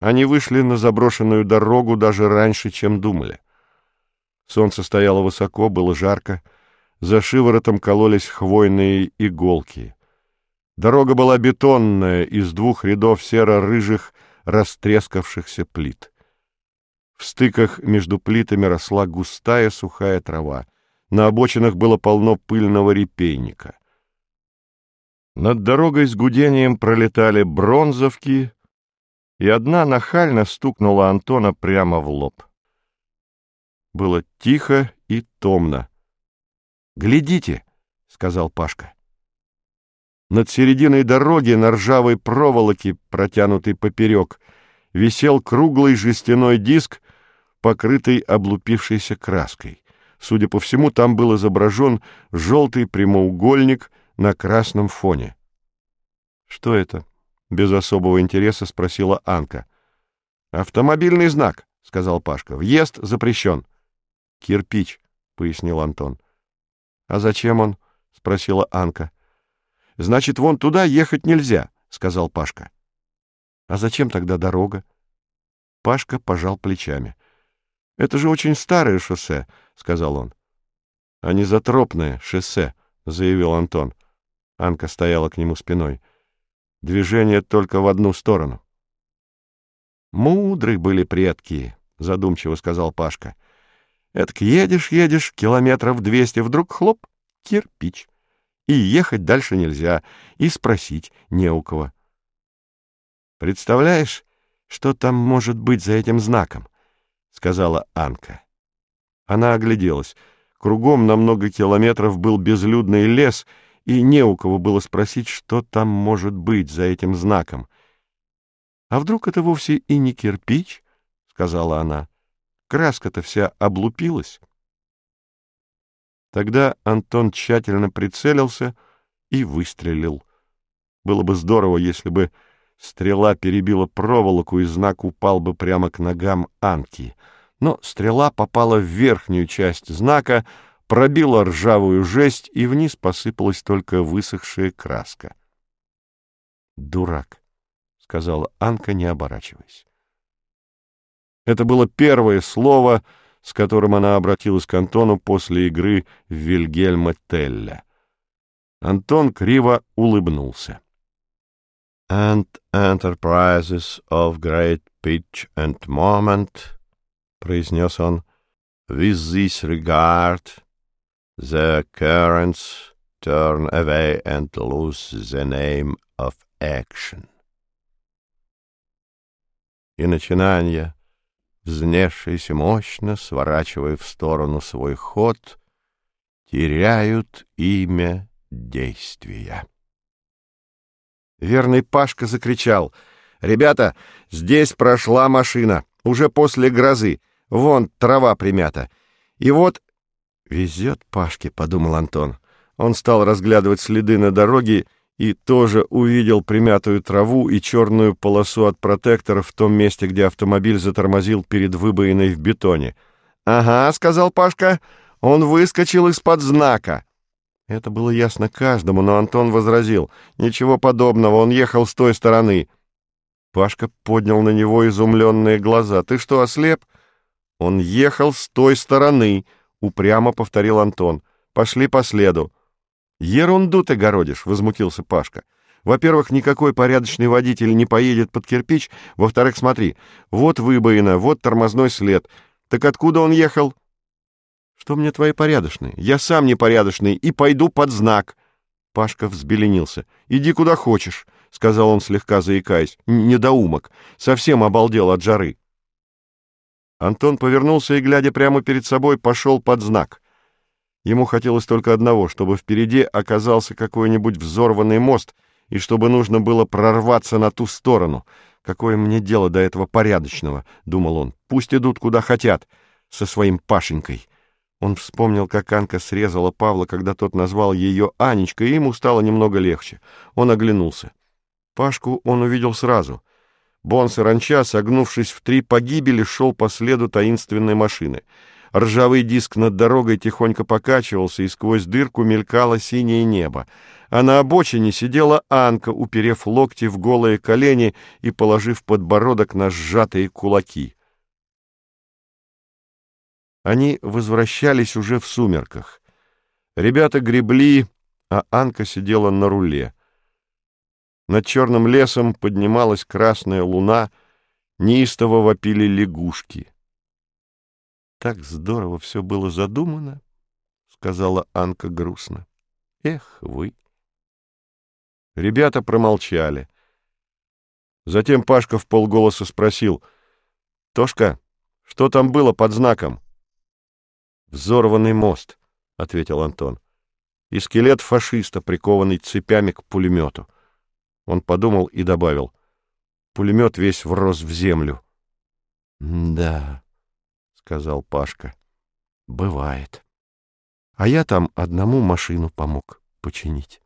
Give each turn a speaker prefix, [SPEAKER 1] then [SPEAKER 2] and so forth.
[SPEAKER 1] Они вышли на заброшенную дорогу даже раньше, чем думали. Солнце стояло высоко, было жарко. За шиворотом кололись хвойные иголки. Дорога была бетонная, из двух рядов серо-рыжих растрескавшихся плит. В стыках между плитами росла густая сухая трава. На обочинах было полно пыльного репейника. Над дорогой с гудением пролетали бронзовки, и одна нахально стукнула Антона прямо в лоб. Было тихо и томно. «Глядите!» — сказал Пашка. Над серединой дороги на ржавой проволоке, протянутой поперек, висел круглый жестяной диск, покрытый облупившейся краской. Судя по всему, там был изображен желтый прямоугольник на красном фоне. «Что это?» — без особого интереса спросила Анка. «Автомобильный знак», — сказал Пашка. «Въезд запрещен». «Кирпич», — пояснил Антон. «А зачем он?» — спросила Анка. «Значит, вон туда ехать нельзя», — сказал Пашка. «А зачем тогда дорога?» Пашка пожал плечами. «Это же очень старое шоссе», — сказал он. «А не затропное шоссе», — заявил Антон. Анка стояла к нему спиной. Движение только в одну сторону. «Мудры были предки», — задумчиво сказал Пашка. «Этак едешь, едешь, километров двести, вдруг хлоп, кирпич. И ехать дальше нельзя, и спросить не у кого». «Представляешь, что там может быть за этим знаком?» — сказала Анка. Она огляделась. Кругом на много километров был безлюдный лес — и не у кого было спросить, что там может быть за этим знаком. «А вдруг это вовсе и не кирпич?» — сказала она. «Краска-то вся облупилась». Тогда Антон тщательно прицелился и выстрелил. Было бы здорово, если бы стрела перебила проволоку, и знак упал бы прямо к ногам Анки. Но стрела попала в верхнюю часть знака — пробила ржавую жесть, и вниз посыпалась только высохшая краска. «Дурак», — сказала Анка, не оборачиваясь. Это было первое слово, с которым она обратилась к Антону после игры в Вильгельма Телля. Антон криво улыбнулся. «And enterprises of great pitch and moment», — произнес он, — «with this regard The currents turn away and lose the name of action. И начинания, взнесшиеся мощно, сворачивая в сторону свой ход, теряют имя действия. Верный Пашка закричал. «Ребята, здесь прошла машина, уже после грозы. Вон трава примята. И вот «Везет Пашке», — подумал Антон. Он стал разглядывать следы на дороге и тоже увидел примятую траву и черную полосу от протектора в том месте, где автомобиль затормозил перед выбоиной в бетоне. «Ага», — сказал Пашка, — «он выскочил из-под знака». Это было ясно каждому, но Антон возразил. «Ничего подобного, он ехал с той стороны». Пашка поднял на него изумленные глаза. «Ты что, ослеп?» «Он ехал с той стороны», — упрямо повторил Антон. «Пошли по следу». «Ерунду ты городишь», — возмутился Пашка. «Во-первых, никакой порядочный водитель не поедет под кирпич. Во-вторых, смотри, вот выбоина, вот тормозной след. Так откуда он ехал?» «Что мне твои порядочные? Я сам непорядочный и пойду под знак». Пашка взбеленился. «Иди куда хочешь», — сказал он, слегка заикаясь. «Недоумок. Совсем обалдел от жары». Антон повернулся и, глядя прямо перед собой, пошел под знак. Ему хотелось только одного, чтобы впереди оказался какой-нибудь взорванный мост, и чтобы нужно было прорваться на ту сторону. «Какое мне дело до этого порядочного?» — думал он. «Пусть идут куда хотят, со своим Пашенькой». Он вспомнил, как Анка срезала Павла, когда тот назвал ее Анечкой, и ему стало немного легче. Он оглянулся. Пашку он увидел сразу — Бон Саранча, согнувшись в три погибели, шел по следу таинственной машины. Ржавый диск над дорогой тихонько покачивался, и сквозь дырку мелькало синее небо. А на обочине сидела Анка, уперев локти в голые колени и положив подбородок на сжатые кулаки. Они возвращались уже в сумерках. Ребята гребли, а Анка сидела на руле. Над черным лесом поднималась красная луна, неистово вопили лягушки. «Так здорово все было задумано», — сказала Анка грустно. «Эх вы!» Ребята промолчали. Затем Пашка в полголоса спросил. «Тошка, что там было под знаком?» «Взорванный мост», — ответил Антон. «И скелет фашиста, прикованный цепями к пулемету». Он подумал и добавил. Пулемет весь врос в землю. «Да», — сказал Пашка, — «бывает. А я там одному машину помог починить».